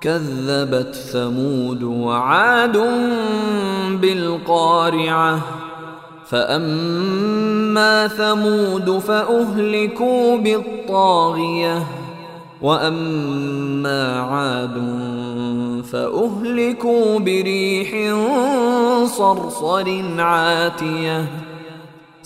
كذبت ثمود وعاد بالقارعة. فأما ثمود فأهلكوا بالطاغية وأما عاد فأهلكوا بريح صرصر عاتية.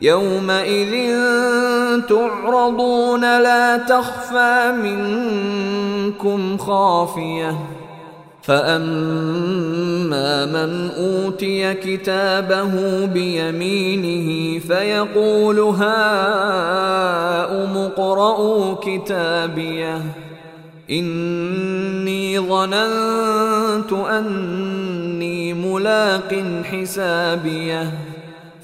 يومئذ تعرضون لا تخفى منكم خافية. فأما من أوتي كتابه بيمينه فيقول هاؤم اقرءوا كتابيه. إني ظننت أني ملاق حسابيه.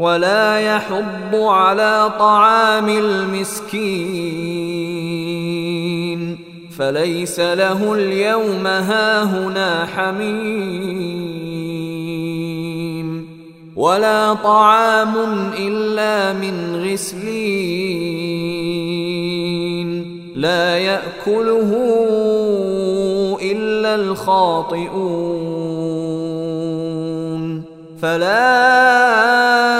ولا يحض على طعام المسكين. فليس له اليوم هاهنا حميم. ولا طعام إلا من غسلين. لا يأكله إلا الخاطئون. فلا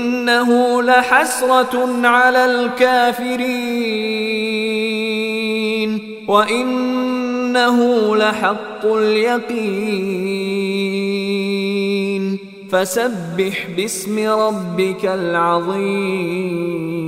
وانه لحسرة على الكافرين وإنه لحق اليقين. فسبح باسم ربك العظيم.